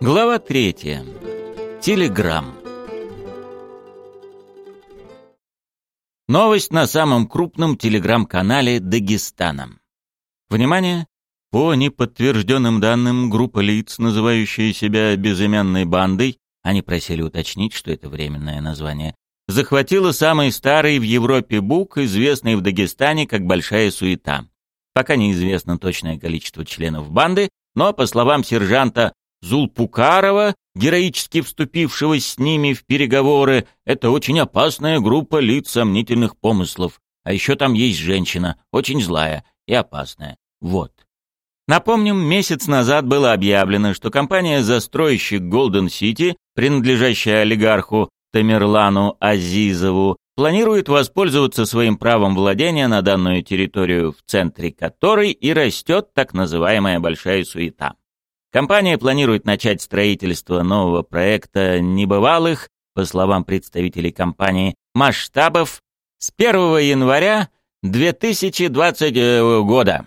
Глава третья. Телеграм. Новость на самом крупном телеграм-канале Дагестана. Внимание! По неподтвержденным данным, группа лиц, называющая себя безымянной бандой, они просили уточнить, что это временное название, захватила самый старый в Европе бук, известный в Дагестане как «Большая суета». Пока неизвестно точное количество членов банды, но, по словам сержанта Зулпукарова, героически вступившего с ними в переговоры, это очень опасная группа лиц сомнительных помыслов. А еще там есть женщина, очень злая и опасная. Вот. Напомним, месяц назад было объявлено, что компания-застройщик Golden City, принадлежащая олигарху Тамерлану Азизову, планирует воспользоваться своим правом владения на данную территорию, в центре которой и растет так называемая «большая суета». Компания планирует начать строительство нового проекта небывалых, по словам представителей компании, масштабов с 1 января 2020 года.